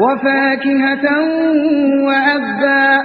وفاكهة وعبا